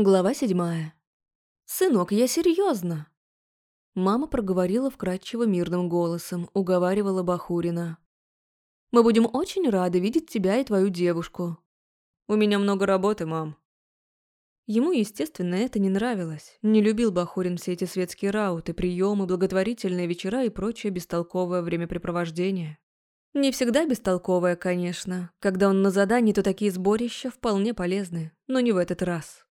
Глава седьмая. «Сынок, я серьезно. Мама проговорила вкрадчиво мирным голосом, уговаривала Бахурина. «Мы будем очень рады видеть тебя и твою девушку. У меня много работы, мам». Ему, естественно, это не нравилось. Не любил Бахурин все эти светские рауты, приемы, благотворительные вечера и прочее бестолковое времяпрепровождение. Не всегда бестолковое, конечно. Когда он на задании, то такие сборища вполне полезны, но не в этот раз.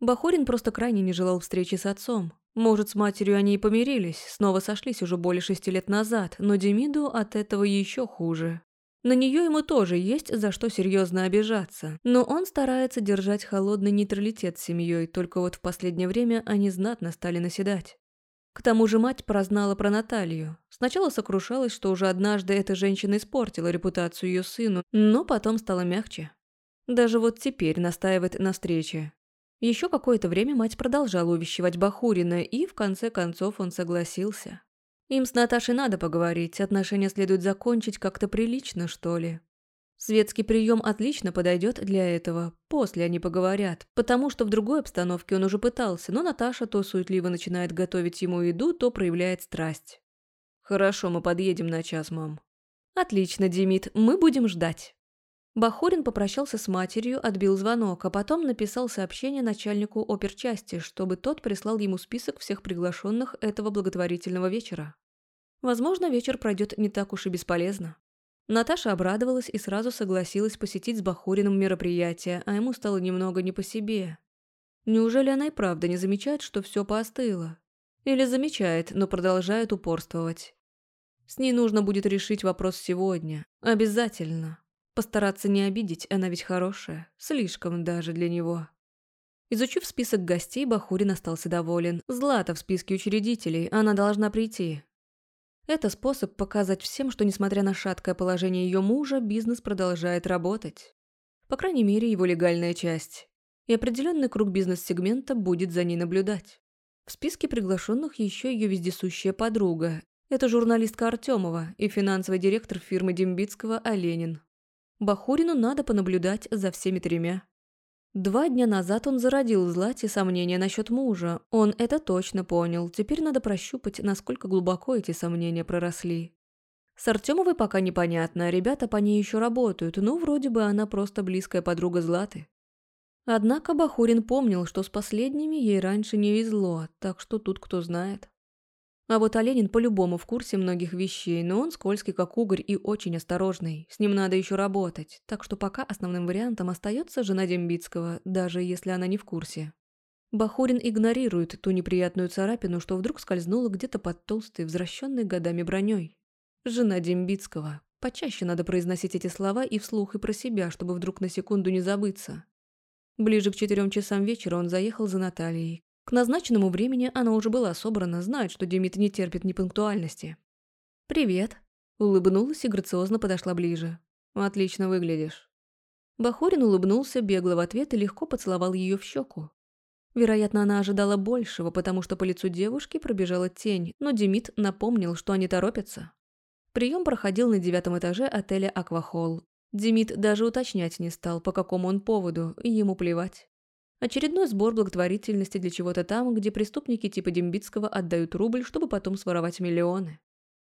Бахурин просто крайне не желал встречи с отцом. Может, с матерью они и помирились, снова сошлись уже более шести лет назад, но Демиду от этого еще хуже. На нее ему тоже есть за что серьезно обижаться, но он старается держать холодный нейтралитет с семьей, только вот в последнее время они знатно стали наседать. К тому же мать прознала про Наталью. Сначала сокрушалась, что уже однажды эта женщина испортила репутацию ее сыну, но потом стала мягче. Даже вот теперь настаивает на встрече. Еще какое-то время мать продолжала увещевать Бахурина, и в конце концов он согласился. Им с Наташей надо поговорить, отношения следует закончить как-то прилично, что ли. Светский прием отлично подойдет для этого, после они поговорят, потому что в другой обстановке он уже пытался, но Наташа то суетливо начинает готовить ему еду, то проявляет страсть. «Хорошо, мы подъедем на час, мам». «Отлично, Демид, мы будем ждать». Бахурин попрощался с матерью, отбил звонок, а потом написал сообщение начальнику оперчасти, чтобы тот прислал ему список всех приглашенных этого благотворительного вечера. Возможно, вечер пройдет не так уж и бесполезно. Наташа обрадовалась и сразу согласилась посетить с Бахуриным мероприятие, а ему стало немного не по себе. Неужели она и правда не замечает, что все поостыло? Или замечает, но продолжает упорствовать? С ней нужно будет решить вопрос сегодня. Обязательно. Постараться не обидеть, она ведь хорошая. Слишком даже для него. Изучив список гостей, Бахурин остался доволен. Злата в списке учредителей, она должна прийти. Это способ показать всем, что, несмотря на шаткое положение ее мужа, бизнес продолжает работать. По крайней мере, его легальная часть. И определенный круг бизнес-сегмента будет за ней наблюдать. В списке приглашенных еще ее вездесущая подруга. Это журналистка Артемова и финансовый директор фирмы Дембицкого Оленин. Бахурину надо понаблюдать за всеми тремя. Два дня назад он зародил Злате сомнения насчет мужа. Он это точно понял. Теперь надо прощупать, насколько глубоко эти сомнения проросли. С Артемовой пока непонятно, ребята по ней еще работают, но вроде бы она просто близкая подруга Златы. Однако Бахурин помнил, что с последними ей раньше не везло, так что тут кто знает. А вот Оленин по-любому в курсе многих вещей, но он скользкий как угорь и очень осторожный. С ним надо еще работать, так что пока основным вариантом остается жена Дембицкого, даже если она не в курсе. Бахурин игнорирует ту неприятную царапину, что вдруг скользнула где-то под толстой, возвращенной годами броней. Жена Дембицкого. Почаще надо произносить эти слова и вслух, и про себя, чтобы вдруг на секунду не забыться. Ближе к четырем часам вечера он заехал за Натальей. К назначенному времени она уже была собрана, знает, что Демид не терпит непунктуальности. «Привет», – улыбнулась и грациозно подошла ближе. «Отлично выглядишь». Бахурин улыбнулся, бегло в ответ и легко поцеловал ее в щеку. Вероятно, она ожидала большего, потому что по лицу девушки пробежала тень, но Демид напомнил, что они торопятся. Прием проходил на девятом этаже отеля «Аквахолл». Демид даже уточнять не стал, по какому он поводу, и ему плевать. Очередной сбор благотворительности для чего-то там, где преступники типа Дембицкого отдают рубль, чтобы потом своровать миллионы.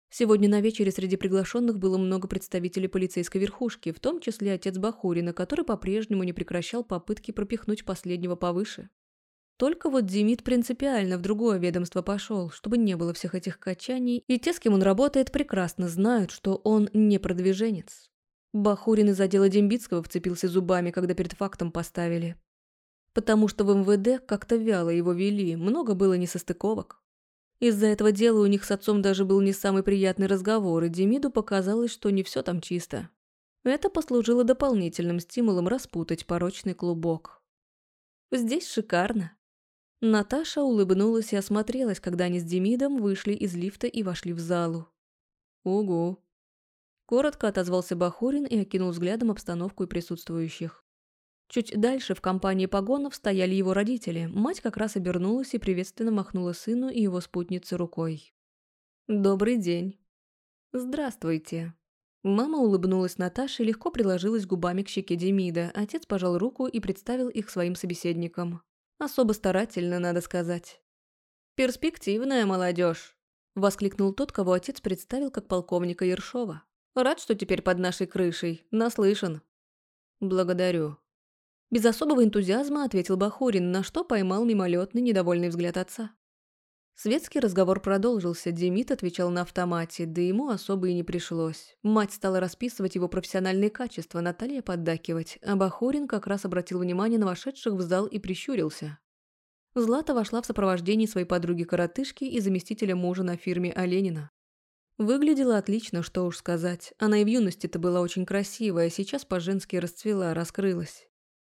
Сегодня на вечере среди приглашенных было много представителей полицейской верхушки, в том числе отец Бахурина, который по-прежнему не прекращал попытки пропихнуть последнего повыше. Только вот Демид принципиально в другое ведомство пошел, чтобы не было всех этих качаний, и те, с кем он работает, прекрасно знают, что он не продвиженец. Бахурин из отдела Дембицкого вцепился зубами, когда перед фактом поставили потому что в МВД как-то вяло его вели, много было несостыковок. Из-за этого дела у них с отцом даже был не самый приятный разговор, и Демиду показалось, что не все там чисто. Это послужило дополнительным стимулом распутать порочный клубок. «Здесь шикарно». Наташа улыбнулась и осмотрелась, когда они с Демидом вышли из лифта и вошли в залу. «Угу». Коротко отозвался Бахурин и окинул взглядом обстановку и присутствующих. Чуть дальше в компании погонов стояли его родители. Мать как раз обернулась и приветственно махнула сыну и его спутнице рукой. «Добрый день». «Здравствуйте». Мама улыбнулась Наташе и легко приложилась губами к щеке Демида. Отец пожал руку и представил их своим собеседникам. Особо старательно, надо сказать. «Перспективная молодежь», – воскликнул тот, кого отец представил как полковника Ершова. «Рад, что теперь под нашей крышей. Наслышан». «Благодарю». Без особого энтузиазма ответил Бахурин, на что поймал мимолетный недовольный взгляд отца. Светский разговор продолжился, Демид отвечал на автомате, да ему особо и не пришлось. Мать стала расписывать его профессиональные качества, Наталья поддакивать, а Бахурин как раз обратил внимание на вошедших в зал и прищурился. Злата вошла в сопровождении своей подруги-коротышки и заместителя мужа на фирме Оленина. Выглядела отлично, что уж сказать. Она и в юности-то была очень красивая, а сейчас по-женски расцвела, раскрылась.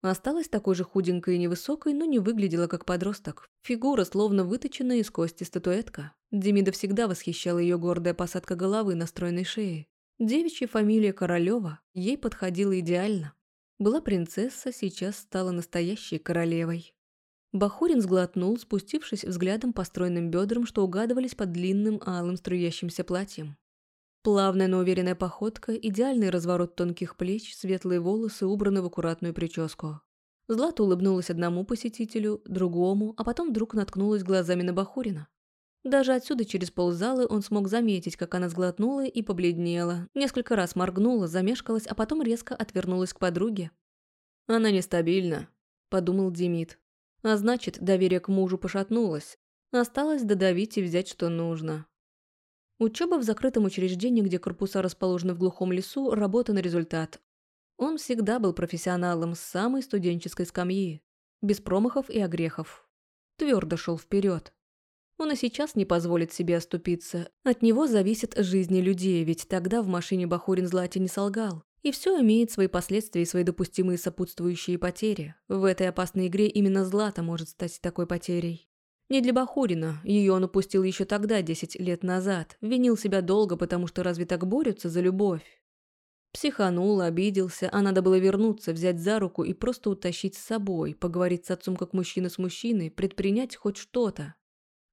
Осталась такой же худенькой и невысокой, но не выглядела как подросток. Фигура словно выточенная из кости статуэтка. Демида всегда восхищала ее гордая посадка головы на стройной шее. Девичья фамилия Королева ей подходила идеально. Была принцесса, сейчас стала настоящей королевой. Бахурин сглотнул, спустившись взглядом по стройным бедрам, что угадывались под длинным алым струящимся платьем. Плавная, но уверенная походка, идеальный разворот тонких плеч, светлые волосы убраны в аккуратную прическу. Злата улыбнулась одному посетителю, другому, а потом вдруг наткнулась глазами на Бахурина. Даже отсюда через ползалы он смог заметить, как она сглотнула и побледнела. Несколько раз моргнула, замешкалась, а потом резко отвернулась к подруге. «Она нестабильна», – подумал Демид. А значит, доверие к мужу пошатнулось. Осталось додавить и взять, что нужно. Учеба в закрытом учреждении, где корпуса расположены в глухом лесу, работа на результат. Он всегда был профессионалом с самой студенческой скамьи, без промахов и огрехов. Твердо шел вперед. Он и сейчас не позволит себе оступиться. От него зависит жизни людей, ведь тогда в машине Бахурин Злате не солгал. И все имеет свои последствия и свои допустимые сопутствующие потери. В этой опасной игре именно Злата может стать такой потерей. Не для Бахурина, ее он упустил еще тогда, 10 лет назад. Винил себя долго, потому что разве так борются за любовь? Психанул, обиделся, а надо было вернуться, взять за руку и просто утащить с собой, поговорить с отцом как мужчина с мужчиной, предпринять хоть что-то.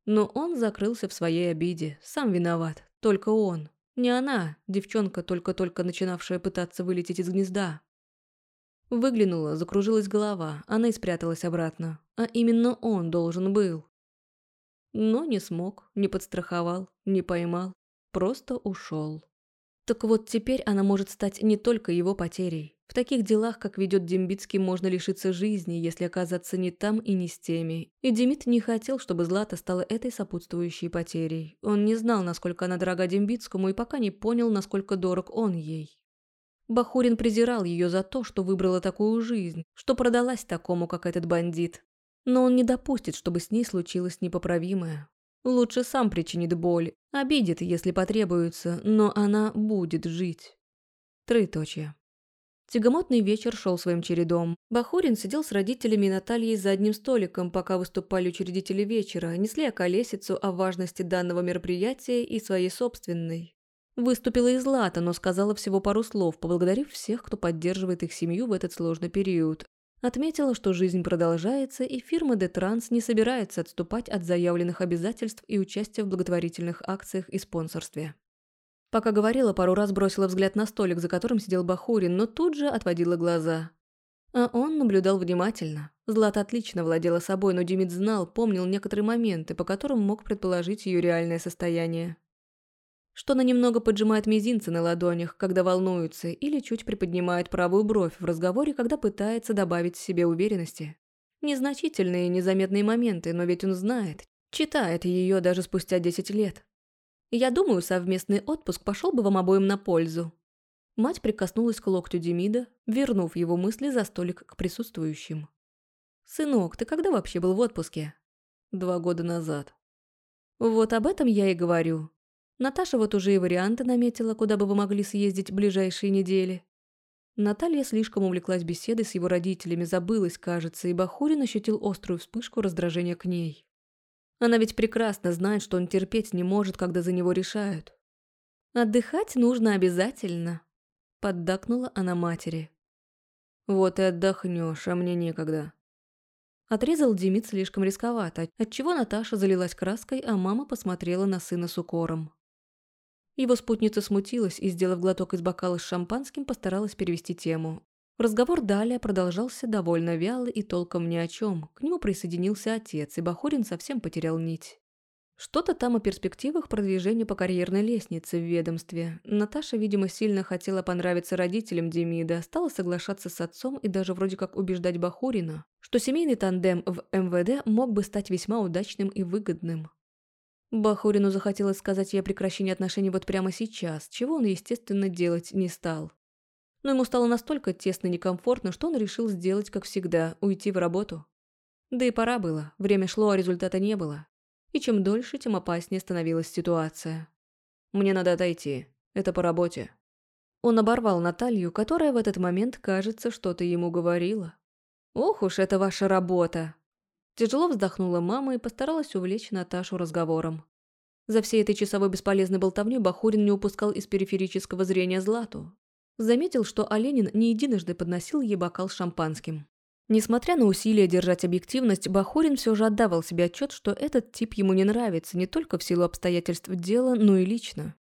Но он закрылся в своей обиде, сам виноват, только он. Не она, девчонка, только-только начинавшая пытаться вылететь из гнезда. Выглянула, закружилась голова, она и спряталась обратно. А именно он должен был. Но не смог, не подстраховал, не поймал, просто ушел. Так вот теперь она может стать не только его потерей. В таких делах, как ведет Дембицкий, можно лишиться жизни, если оказаться не там и не с теми. И Демид не хотел, чтобы Злата стала этой сопутствующей потерей. Он не знал, насколько она дорога Дембицкому, и пока не понял, насколько дорог он ей. Бахурин презирал ее за то, что выбрала такую жизнь, что продалась такому, как этот бандит. Но он не допустит, чтобы с ней случилось непоправимое. Лучше сам причинит боль, обидит, если потребуется, но она будет жить. Троеточие. Тягомотный вечер шел своим чередом. Бахурин сидел с родителями Натальей за одним столиком, пока выступали учредители вечера, несли околесицу о важности данного мероприятия и своей собственной. Выступила и Злата, но сказала всего пару слов, поблагодарив всех, кто поддерживает их семью в этот сложный период, Отметила, что жизнь продолжается, и фирма «Детранс» не собирается отступать от заявленных обязательств и участия в благотворительных акциях и спонсорстве. Пока говорила, пару раз бросила взгляд на столик, за которым сидел Бахурин, но тут же отводила глаза. А он наблюдал внимательно. Злата отлично владела собой, но Демид знал, помнил некоторые моменты, по которым мог предположить ее реальное состояние что она немного поджимает мизинцы на ладонях, когда волнуется, или чуть приподнимает правую бровь в разговоре, когда пытается добавить себе уверенности. Незначительные, незаметные моменты, но ведь он знает, читает ее даже спустя 10 лет. Я думаю, совместный отпуск пошел бы вам обоим на пользу. Мать прикоснулась к локтю Демида, вернув его мысли за столик к присутствующим. «Сынок, ты когда вообще был в отпуске?» «Два года назад». «Вот об этом я и говорю. Наташа вот уже и варианты наметила, куда бы вы могли съездить в ближайшие недели. Наталья слишком увлеклась беседой с его родителями, забылась, кажется, и Бахурин ощутил острую вспышку раздражения к ней. Она ведь прекрасно знает, что он терпеть не может, когда за него решают. «Отдыхать нужно обязательно», – поддакнула она матери. «Вот и отдохнешь, а мне некогда». Отрезал Демид слишком рисковато, отчего Наташа залилась краской, а мама посмотрела на сына с укором. Его спутница смутилась и, сделав глоток из бокала с шампанским, постаралась перевести тему. Разговор далее продолжался довольно вяло и толком ни о чем. К нему присоединился отец, и Бахурин совсем потерял нить. Что-то там о перспективах продвижения по карьерной лестнице в ведомстве. Наташа, видимо, сильно хотела понравиться родителям Демида, стала соглашаться с отцом и даже вроде как убеждать Бахурина, что семейный тандем в МВД мог бы стать весьма удачным и выгодным. Бахурину захотелось сказать ей о прекращении отношений вот прямо сейчас, чего он, естественно, делать не стал. Но ему стало настолько тесно и некомфортно, что он решил сделать, как всегда, уйти в работу. Да и пора было, время шло, а результата не было. И чем дольше, тем опаснее становилась ситуация. «Мне надо отойти. Это по работе». Он оборвал Наталью, которая в этот момент, кажется, что-то ему говорила. «Ох уж это ваша работа!» Тяжело вздохнула мама и постаралась увлечь Наташу разговором. За всей этой часовой бесполезной болтовней Бахурин не упускал из периферического зрения Злату. Заметил, что Оленин не единожды подносил ей бокал с шампанским. Несмотря на усилия держать объективность, Бахурин все же отдавал себе отчет, что этот тип ему не нравится не только в силу обстоятельств дела, но и лично.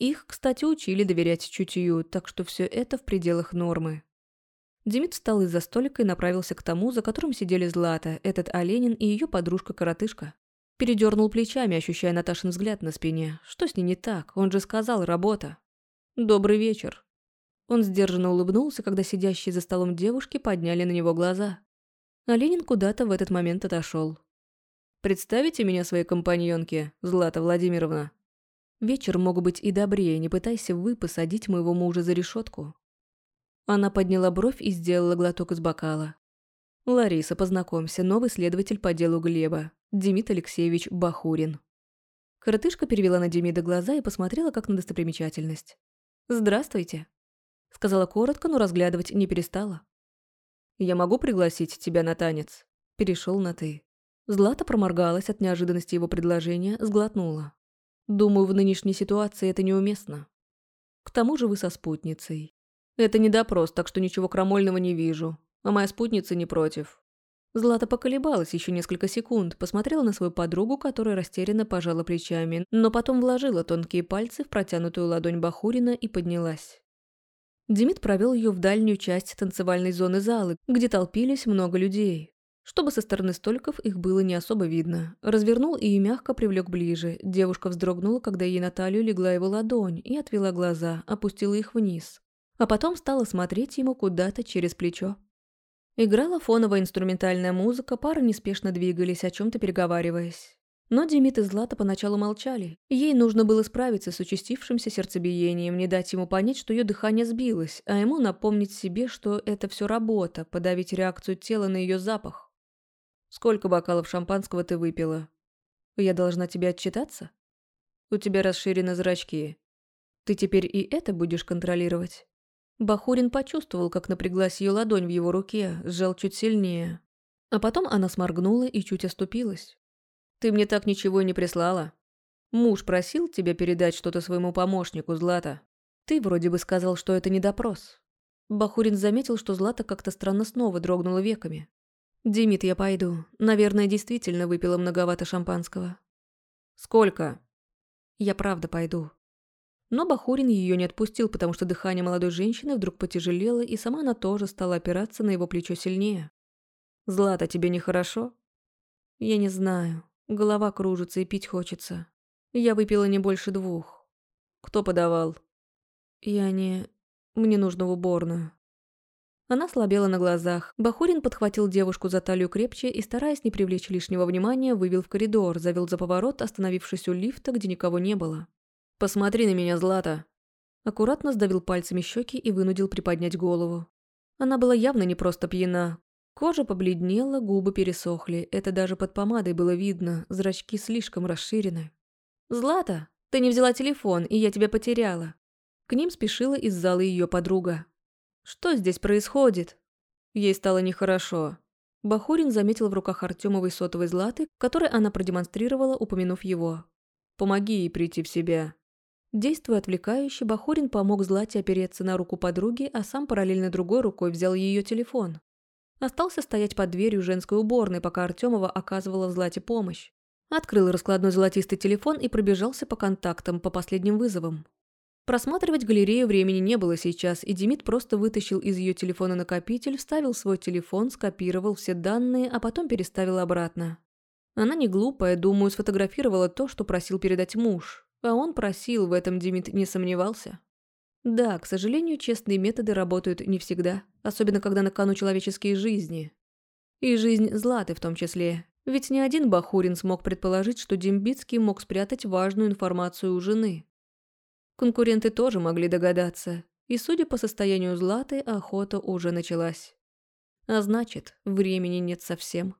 Их, кстати, учили доверять чутью, так что все это в пределах нормы. Демид встал из-за столика и направился к тому, за которым сидели Злата, этот Оленин и ее подружка-коротышка. Передернул плечами, ощущая Наташин взгляд на спине. Что с ней не так? Он же сказал «работа». «Добрый вечер». Он сдержанно улыбнулся, когда сидящие за столом девушки подняли на него глаза. Оленин куда-то в этот момент отошел. «Представите меня своей компаньонке, Злата Владимировна?» «Вечер мог быть и добрее, не пытайся вы посадить моего мужа за решетку. Она подняла бровь и сделала глоток из бокала. «Лариса, познакомься, новый следователь по делу Глеба, Демид Алексеевич Бахурин». Коротышка перевела на Демида глаза и посмотрела как на достопримечательность. «Здравствуйте», — сказала коротко, но разглядывать не перестала. «Я могу пригласить тебя на танец?» Перешел на «ты». Злата проморгалась от неожиданности его предложения, сглотнула. «Думаю, в нынешней ситуации это неуместно. К тому же вы со спутницей. Это не допрос, так что ничего крамольного не вижу. А моя спутница не против. Злата поколебалась еще несколько секунд, посмотрела на свою подругу, которая растерянно пожала плечами, но потом вложила тонкие пальцы в протянутую ладонь Бахурина и поднялась. Демид провел ее в дальнюю часть танцевальной зоны залы, где толпились много людей. Чтобы со стороны столиков их было не особо видно. Развернул и мягко привлек ближе. Девушка вздрогнула, когда ей на талию легла его ладонь, и отвела глаза, опустила их вниз а потом стала смотреть ему куда-то через плечо. Играла фоновая инструментальная музыка, пары неспешно двигались, о чем-то переговариваясь. Но Демид и Злата поначалу молчали. Ей нужно было справиться с участившимся сердцебиением, не дать ему понять, что ее дыхание сбилось, а ему напомнить себе, что это все работа, подавить реакцию тела на ее запах. «Сколько бокалов шампанского ты выпила?» «Я должна тебе отчитаться?» «У тебя расширены зрачки. Ты теперь и это будешь контролировать?» Бахурин почувствовал, как напряглась ее ладонь в его руке, сжал чуть сильнее. А потом она сморгнула и чуть оступилась. «Ты мне так ничего и не прислала. Муж просил тебя передать что-то своему помощнику, Злата. Ты вроде бы сказал, что это не допрос». Бахурин заметил, что Злата как-то странно снова дрогнула веками. «Димит, я пойду. Наверное, действительно выпила многовато шампанского». «Сколько?» «Я правда пойду. Но Бахурин ее не отпустил, потому что дыхание молодой женщины вдруг потяжелело, и сама она тоже стала опираться на его плечо сильнее. «Злата, тебе нехорошо?» «Я не знаю. Голова кружится и пить хочется. Я выпила не больше двух. Кто подавал?» «Я не... Мне нужно в уборную». Она слабела на глазах. Бахурин подхватил девушку за талию крепче и, стараясь не привлечь лишнего внимания, вывел в коридор, завел за поворот, остановившись у лифта, где никого не было. «Посмотри на меня, Злата!» Аккуратно сдавил пальцами щеки и вынудил приподнять голову. Она была явно не просто пьяна. Кожа побледнела, губы пересохли. Это даже под помадой было видно, зрачки слишком расширены. «Злата, ты не взяла телефон, и я тебя потеряла». К ним спешила из зала ее подруга. «Что здесь происходит?» Ей стало нехорошо. Бахурин заметил в руках Артемовой сотовой Златы, который она продемонстрировала, упомянув его. «Помоги ей прийти в себя». Действуя отвлекающе, Бахурин помог Злате опереться на руку подруги, а сам параллельно другой рукой взял ее телефон. Остался стоять под дверью женской уборной, пока Артемова оказывала Злате помощь. Открыл раскладной золотистый телефон и пробежался по контактам, по последним вызовам. Просматривать галерею времени не было сейчас, и Демид просто вытащил из ее телефона накопитель, вставил свой телефон, скопировал все данные, а потом переставил обратно. Она не глупая, думаю, сфотографировала то, что просил передать муж. А он просил, в этом Демид не сомневался. Да, к сожалению, честные методы работают не всегда, особенно когда на кону человеческие жизни. И жизнь Златы в том числе. Ведь ни один Бахурин смог предположить, что Дембицкий мог спрятать важную информацию у жены. Конкуренты тоже могли догадаться, и, судя по состоянию Златы, охота уже началась. А значит, времени нет совсем.